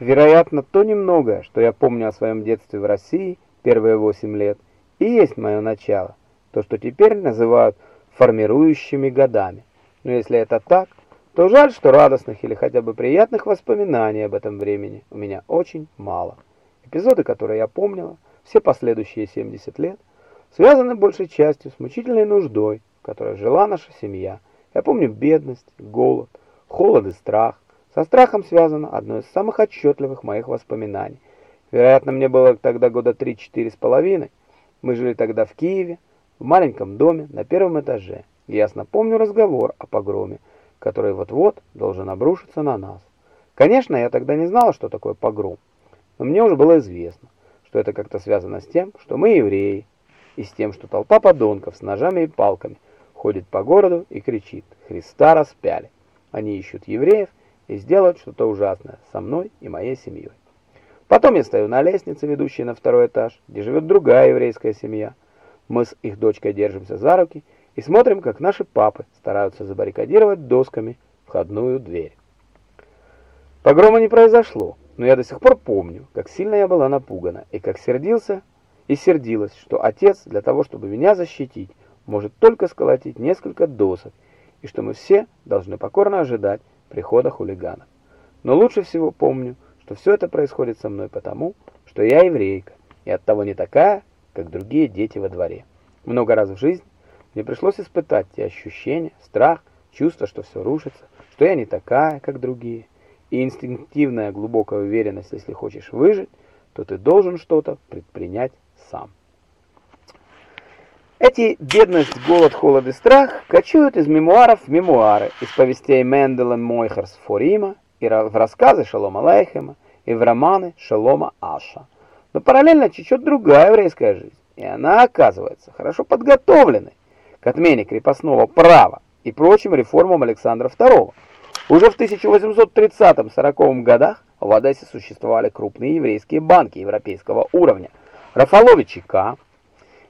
Вероятно, то немногое, что я помню о своем детстве в России первые восемь лет, и есть мое начало, то, что теперь называют формирующими годами. Но если это так, то жаль, что радостных или хотя бы приятных воспоминаний об этом времени у меня очень мало. Эпизоды, которые я помнила, все последующие 70 лет, связаны большей частью с мучительной нуждой, в которой жила наша семья. Я помню бедность, голод, холод и страх, со страхом связано одно из самых отчетливых моих воспоминаний. Вероятно, мне было тогда года 3-4 с половиной. Мы жили тогда в Киеве, в маленьком доме на первом этаже. Ясно помню разговор о погроме, который вот-вот должен обрушиться на нас. Конечно, я тогда не знала, что такое погром, но мне уже было известно, что это как-то связано с тем, что мы евреи, и с тем, что толпа подонков с ножами и палками ходит по городу и кричит «Христа распяли!». Они ищут евреев, и сделать что-то ужасное со мной и моей семьей. Потом я стою на лестнице, ведущей на второй этаж, где живет другая еврейская семья. Мы с их дочкой держимся за руки и смотрим, как наши папы стараются забаррикадировать досками входную дверь. Погрома не произошло, но я до сих пор помню, как сильно я была напугана и как сердился и сердилась, что отец для того, чтобы меня защитить, может только сколотить несколько досок, и что мы все должны покорно ожидать, прихода хулиганов. Но лучше всего помню, что все это происходит со мной потому, что я еврейка, и оттого не такая, как другие дети во дворе. Много раз в жизни мне пришлось испытать те ощущения, страх, чувство, что все рушится, что я не такая, как другие, и инстинктивная глубокая уверенность, если хочешь выжить, то ты должен что-то предпринять сам. Эти бедность, голод, холод и страх кочуют из мемуаров в мемуары, из повестей Менделя Мойхерс Форима, и в рассказы Шалома Лейхема, и в романы Шалома Аша. Но параллельно течет другая еврейская жизнь, и она оказывается хорошо подготовленной к отмене крепостного права и прочим реформам Александра II. Уже в 1830-40 годах в Одессе существовали крупные еврейские банки европейского уровня. Рафалович и К.,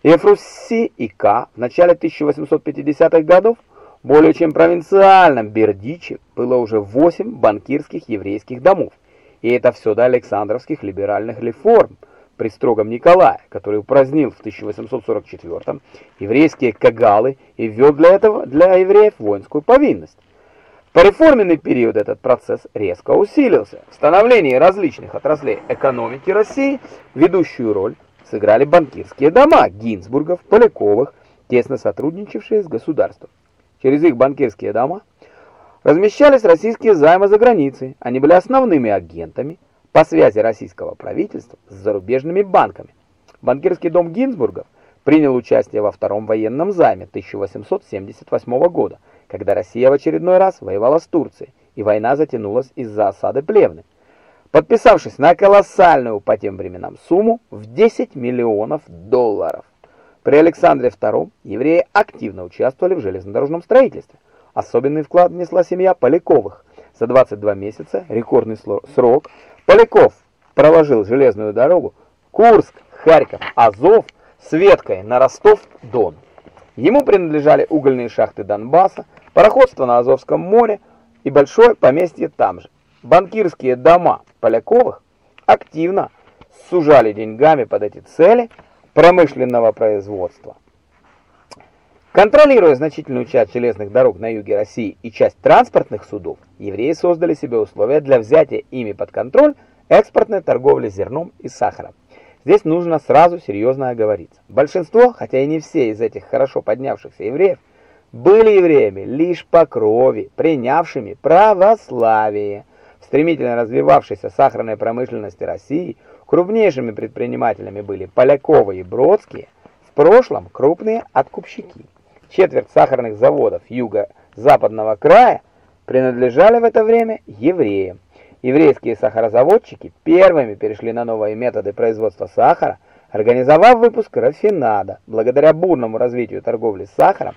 Ефруси и К. в начале 1850-х годов более чем провинциальном Бердиче было уже 8 банкирских еврейских домов. И это все до Александровских либеральных реформ при строгом Николае, который упразднил в 1844 еврейские кагалы и ввел для этого для евреев воинскую повинность. В пореформенный период этот процесс резко усилился. В становлении различных отраслей экономики России ведущую роль сыграли банкирские дома Гинзбургов, Поляковых, тесно сотрудничавшие с государством. Через их банкирские дома размещались российские займы за границей. Они были основными агентами по связи российского правительства с зарубежными банками. Банкирский дом Гинзбургов принял участие во втором военном займе 1878 года, когда Россия в очередной раз воевала с Турцией, и война затянулась из-за осады Плевны подписавшись на колоссальную по тем временам сумму в 10 миллионов долларов. При Александре II евреи активно участвовали в железнодорожном строительстве. Особенный вклад внесла семья Поляковых. За 22 месяца, рекордный срок, Поляков проложил железную дорогу Курск, Харьков, Азов с веткой на Ростов-Дон. Ему принадлежали угольные шахты Донбасса, пароходство на Азовском море и большое поместье там же. Банкирские дома Поляковых активно сужали деньгами под эти цели промышленного производства. Контролируя значительную часть железных дорог на юге России и часть транспортных судов, евреи создали себе условия для взятия ими под контроль экспортной торговли зерном и сахаром. Здесь нужно сразу серьезно оговориться. Большинство, хотя и не все из этих хорошо поднявшихся евреев, были евреями лишь по крови, принявшими православие стремительно развивавшейся сахарной промышленности России крупнейшими предпринимателями были Поляковы и Бродские, в прошлом крупные откупщики. Четверть сахарных заводов юго-западного края принадлежали в это время евреям. Еврейские сахарозаводчики первыми перешли на новые методы производства сахара, организовав выпуск рафинада. Благодаря бурному развитию торговли сахаром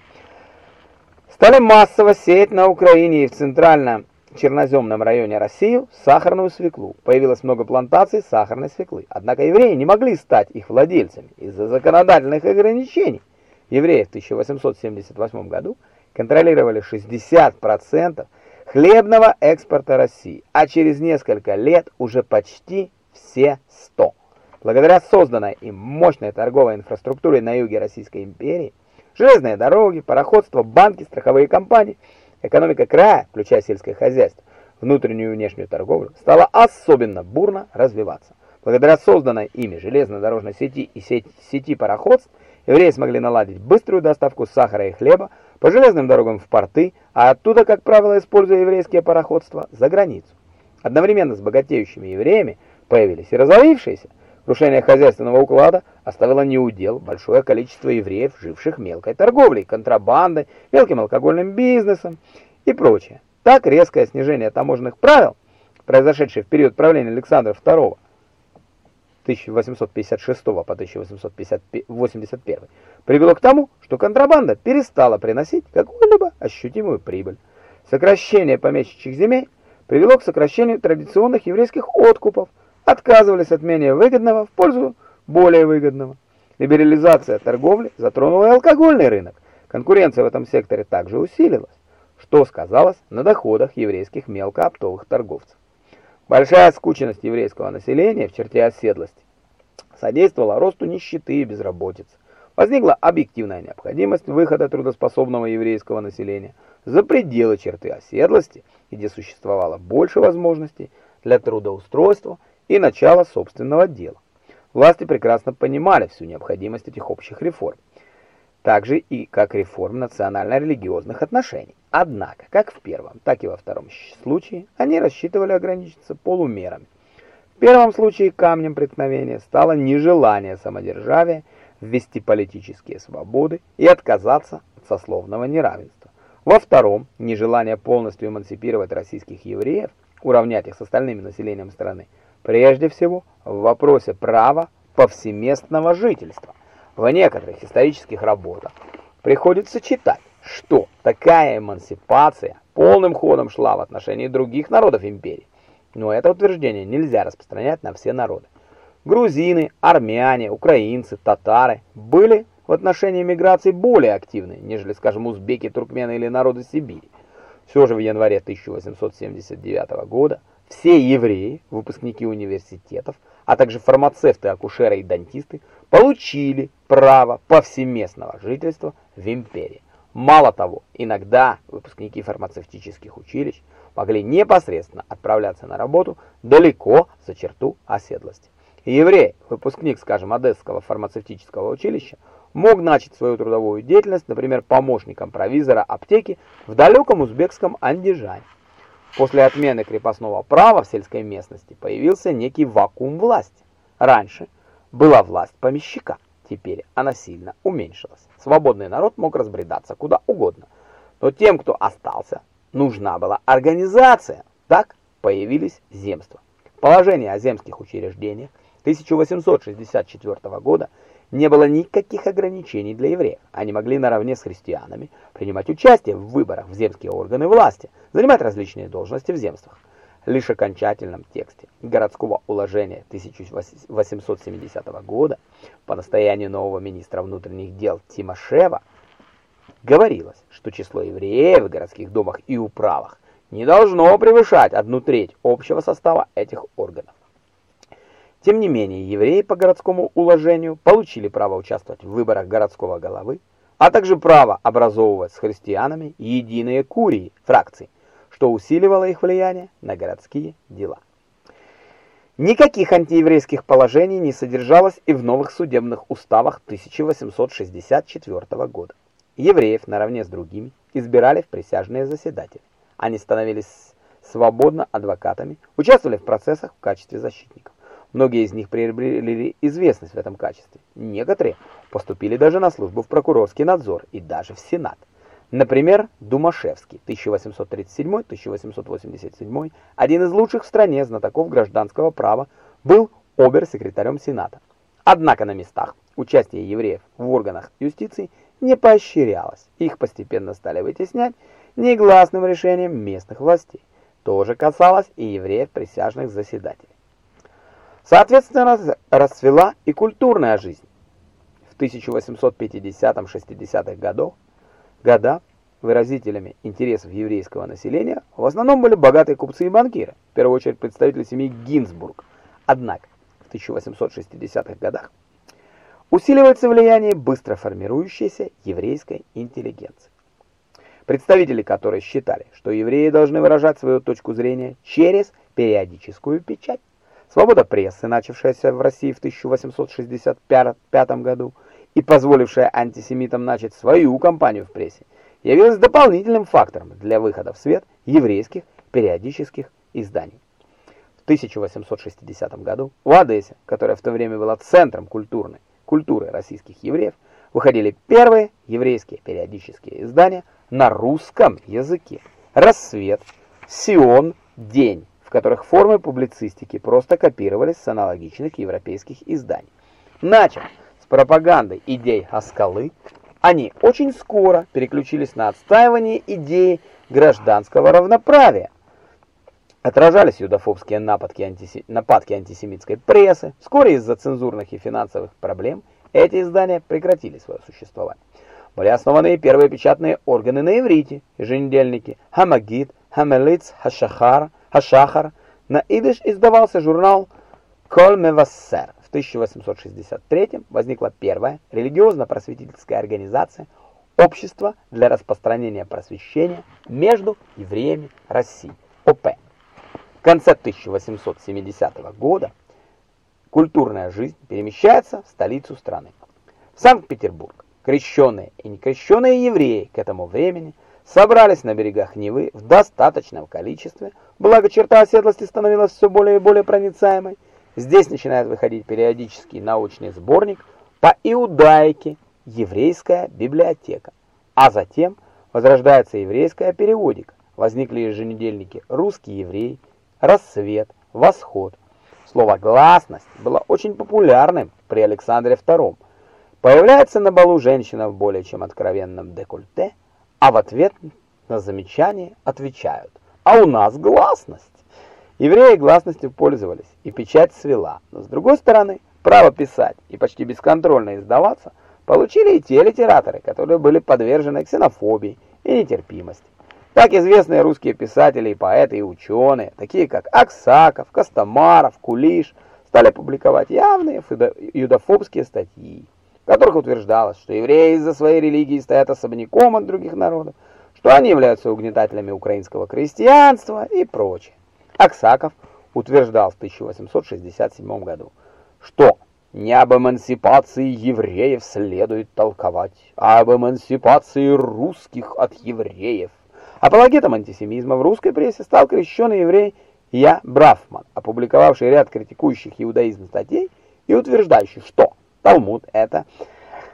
стали массово сеять на Украине и в Центральном черноземном районе России сахарную свеклу. Появилось много плантаций сахарной свеклы. Однако евреи не могли стать их владельцами из-за законодательных ограничений. Евреи в 1878 году контролировали 60% хлебного экспорта России, а через несколько лет уже почти все 100. Благодаря созданной им мощной торговой инфраструктуре на юге Российской империи, железные дороги, пароходство, банки, страховые компании, экономика края, включая сельское хозяйство, внутреннюю и внешнюю торговлю, стала особенно бурно развиваться. Благодаря созданной ими железнодорожной сети и сети, сети пароходств, евреи смогли наладить быструю доставку сахара и хлеба по железным дорогам в порты, а оттуда, как правило, используя еврейские пароходства, за границу. Одновременно с богатеющими евреями появились и разорившиеся. Крушение хозяйственного уклада оставило неудел большое количество евреев, живших мелкой торговлей, контрабандой, мелким алкогольным бизнесом и прочее. Так резкое снижение таможенных правил, произошедшее в период правления Александра II, 1856 по 1881, привело к тому, что контрабанда перестала приносить какую-либо ощутимую прибыль. Сокращение помещичьих земель привело к сокращению традиционных еврейских откупов, отказывались от менее выгодного в пользу более выгодного. Либерализация торговли затронула и алкогольный рынок. Конкуренция в этом секторе также усилилась, что сказалось на доходах еврейских мелкооптовых торговцев. Большая скученность еврейского населения в черте оседлости содействовала росту нищеты и безработицы. Возникла объективная необходимость выхода трудоспособного еврейского населения за пределы черты оседлости, где существовало больше возможностей для трудоустройства и начала собственного дела. Власти прекрасно понимали всю необходимость этих общих реформ также и как реформ национально-религиозных отношений. Однако, как в первом, так и во втором случае, они рассчитывали ограничиться полумерами. В первом случае камнем преткновения стало нежелание самодержавия ввести политические свободы и отказаться от сословного неравенства. Во втором – нежелание полностью эмансипировать российских евреев, уравнять их с остальным населением страны, прежде всего в вопросе права повсеместного жительства. В некоторых исторических работах приходится читать, что такая эмансипация полным ходом шла в отношении других народов империи. Но это утверждение нельзя распространять на все народы. Грузины, армяне, украинцы, татары были в отношении миграции более активны, нежели, скажем, узбеки, туркмены или народы Сибири. Все же в январе 1879 года все евреи, выпускники университетов, а также фармацевты, акушеры и дантисты получили право повсеместного жительства в империи. Мало того, иногда выпускники фармацевтических училищ могли непосредственно отправляться на работу далеко за черту оседлости. еврей, выпускник, скажем, Одесского фармацевтического училища, мог начать свою трудовую деятельность, например, помощником провизора аптеки в далеком узбекском Андижане. После отмены крепостного права в сельской местности появился некий вакуум власти. Раньше была власть помещика, теперь она сильно уменьшилась. Свободный народ мог разбредаться куда угодно. Но тем, кто остался, нужна была организация. Так появились земства. Положение о земских учреждениях 1864 года не было никаких ограничений для евреев. Они могли наравне с христианами принимать участие в выборах в земские органы власти, занимать различные должности в земствах. Лишь в окончательном тексте городского уложения 1870 года по настоянию нового министра внутренних дел Тимошева говорилось, что число евреев в городских домах и управах не должно превышать одну треть общего состава этих органов. Тем не менее, евреи по городскому уложению получили право участвовать в выборах городского головы, а также право образовывать с христианами единые курии, фракции, что усиливало их влияние на городские дела. Никаких антиеврейских положений не содержалось и в новых судебных уставах 1864 года. Евреев наравне с другими избирали в присяжные заседатели. Они становились свободно адвокатами, участвовали в процессах в качестве защитников. Многие из них приобрели известность в этом качестве. Некоторые поступили даже на службу в прокурорский надзор и даже в Сенат. Например, Думашевский, 1837-1887, один из лучших в стране знатоков гражданского права, был обер-секретарем Сената. Однако на местах участие евреев в органах юстиции не поощрялось. Их постепенно стали вытеснять негласным решением местных властей. То же касалось и евреев присяжных заседателей. Соответственно, расцвела и культурная жизнь. В 1850-60-х годах года выразителями интересов еврейского населения в основном были богатые купцы и банкиры, в первую очередь представители семьи Гинзбург. Однако в 1860-х годах усиливается влияние быстро формирующейся еврейской интеллигенции, представители которой считали, что евреи должны выражать свою точку зрения через периодическую печать. Свобода прессы, начавшаяся в России в 1865 году и позволившая антисемитам начать свою кампанию в прессе, явилась дополнительным фактором для выхода в свет еврейских периодических изданий. В 1860 году в Одессе, которая в то время была центром культурной культуры российских евреев, выходили первые еврейские периодические издания на русском языке. «Рассвет», «Сион», «День», которых формы публицистики просто копировались с аналогичных европейских изданий. Начав с пропагандой идей Аскалы, они очень скоро переключились на отстаивание идеи гражданского равноправия. Отражались юдофобские нападки, антиси... нападки антисемитской прессы. Вскоре из-за цензурных и финансовых проблем эти издания прекратили свое существование. Были основаны первые печатные органы на иврите, еженедельники Хамагид, Хамелиц, Хашахар, Хашахар. На идыш издавался журнал Кол Мевассер. В 1863 возникла первая религиозно-просветительская организация Общество для распространения просвещения между евреями России, ОП. В конце 1870 года культурная жизнь перемещается в столицу страны. В Санкт-Петербург крещенные и некрещенные евреи к этому времени собрались на берегах Невы в достаточном количестве, благо черта оседлости становилась все более и более проницаемой. Здесь начинает выходить периодический научный сборник по иудаике «Еврейская библиотека», а затем возрождается еврейская периодика. Возникли еженедельники «Русский еврей», «Рассвет», «Восход». Слово «гласность» было очень популярным при Александре II. Появляется на балу женщина в более чем откровенном декольте, а в ответ на замечание отвечают «А у нас гласность». Евреи гласностью пользовались, и печать свела. Но с другой стороны, право писать и почти бесконтрольно издаваться получили и те литераторы, которые были подвержены ксенофобии и нетерпимости. Так известные русские писатели и поэты и ученые, такие как Аксаков, Костомаров, Кулиш, стали публиковать явные юдофобские статьи, в которых утверждалось, что евреи из-за своей религии стоят особняком от других народов, что они являются угнетателями украинского крестьянства и прочее. Аксаков утверждал в 1867 году, что не об эмансипации евреев следует толковать, а об эмансипации русских от евреев. Апологетом антисемизма в русской прессе стал крещеный еврей Я Брафман, опубликовавший ряд критикующих иудаизм статей и утверждающий, что Талмуд – это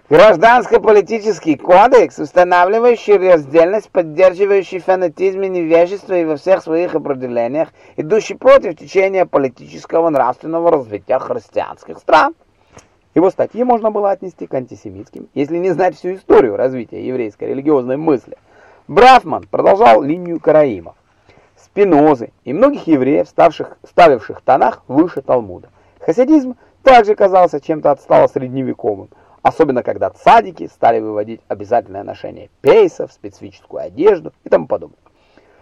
гражданско-политический кодекс, устанавливающий раздельность, поддерживающий фанатизм и невежество и во всех своих определениях, идущий против течения политического нравственного развития христианских стран. Его статьи можно было отнести к антисемитским, если не знать всю историю развития еврейской религиозной мысли – Брафман продолжал линию караимов, Спинозы и многих евреев, ставших, ставивших Танах выше Талмуда. Хасидизм также казался чем-то отстало средневековым, особенно когда цадики стали выводить обязательное ношение пейсов, специфическую одежду и тому подобное.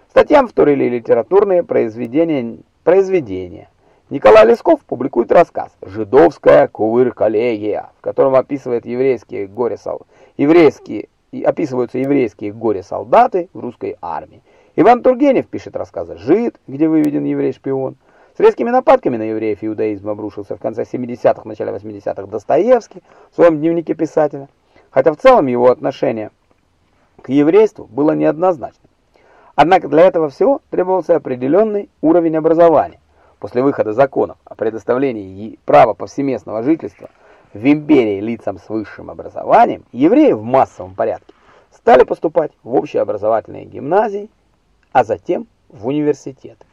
Статьям вторили литературные произведения, произведения. Николай Лесков публикует рассказ «Жидовская кувыр-коллегия», в котором описывает еврейские горе-сол, еврейские описываются еврейские горе-солдаты в русской армии. Иван Тургенев пишет рассказы «Жид», где выведен еврей-шпион. С резкими нападками на евреев иудаизм обрушился в конце 70-х, начале 80-х Достоевский в своем дневнике писателя, хотя в целом его отношение к еврейству было неоднозначным. Однако для этого всего требовался определенный уровень образования. После выхода законов о предоставлении права повсеместного жительства – в империи лицам с высшим образованием, евреи в массовом порядке стали поступать в общеобразовательные гимназии, а затем в университеты.